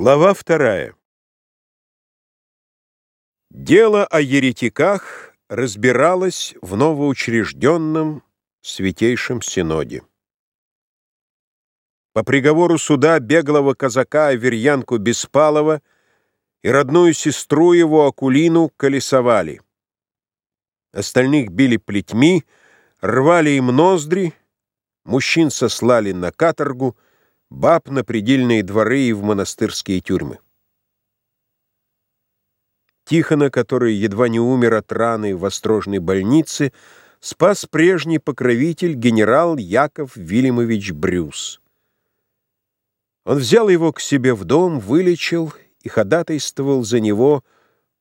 Глава вторая. Дело о еретиках разбиралось в новоучрежденном Святейшем Синоде. По приговору суда беглого казака Аверьянку Беспалова и родную сестру его Акулину колесовали. Остальных били плетьми, рвали им ноздри, мужчин сослали на каторгу — баб на предельные дворы и в монастырские тюрьмы. Тихона, который едва не умер от раны в острожной больнице, спас прежний покровитель генерал Яков Вильямович Брюс. Он взял его к себе в дом, вылечил и ходатайствовал за него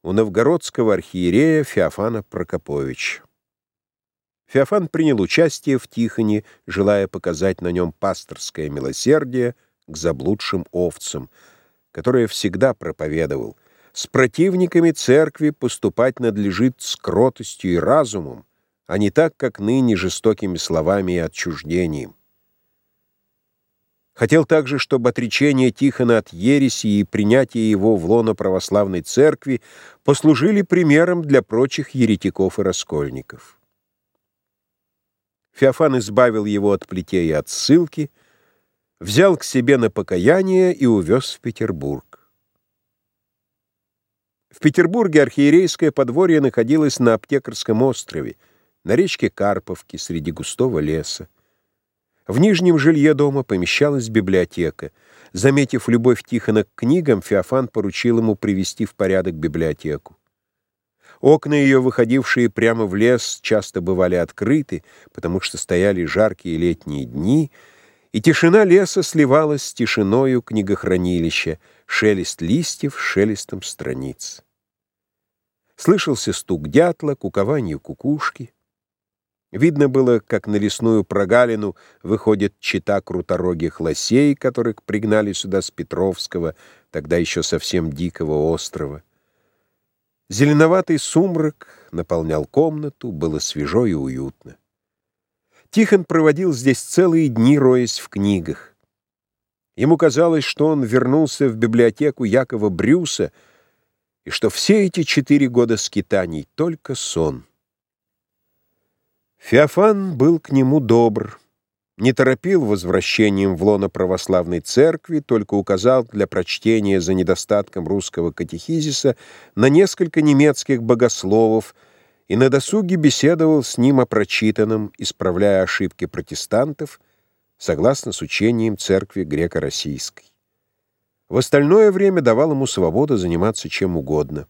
у новгородского архиерея Феофана Прокоповича. Феофан принял участие в Тихоне, желая показать на нем пасторское милосердие к заблудшим овцам, которое всегда проповедовал. С противниками церкви поступать надлежит с кротостью и разумом, а не так, как ныне жестокими словами и отчуждением. Хотел также, чтобы отречение Тихона от ереси и принятие его в лоно православной церкви послужили примером для прочих еретиков и раскольников. Феофан избавил его от плетей и от ссылки, взял к себе на покаяние и увез в Петербург. В Петербурге архиерейское подворье находилось на Аптекарском острове, на речке Карповке среди густого леса. В нижнем жилье дома помещалась библиотека. Заметив любовь Тихона к книгам, Феофан поручил ему привести в порядок библиотеку. Окна ее, выходившие прямо в лес, часто бывали открыты, потому что стояли жаркие летние дни, и тишина леса сливалась с тишиною книгохранилища, шелест листьев шелестом страниц. Слышался стук дятла, кукование кукушки. Видно было, как на лесную прогалину выходит чита круторогих лосей, которых пригнали сюда с Петровского, тогда еще совсем дикого острова. Зеленоватый сумрак наполнял комнату, было свежо и уютно. Тихон проводил здесь целые дни, роясь в книгах. Ему казалось, что он вернулся в библиотеку Якова Брюса, и что все эти четыре года скитаний — только сон. Феофан был к нему добр не торопил возвращением в лоно православной церкви, только указал для прочтения за недостатком русского катехизиса на несколько немецких богословов и на досуге беседовал с ним о прочитанном, исправляя ошибки протестантов, согласно с учением церкви греко-российской. В остальное время давал ему свободу заниматься чем угодно.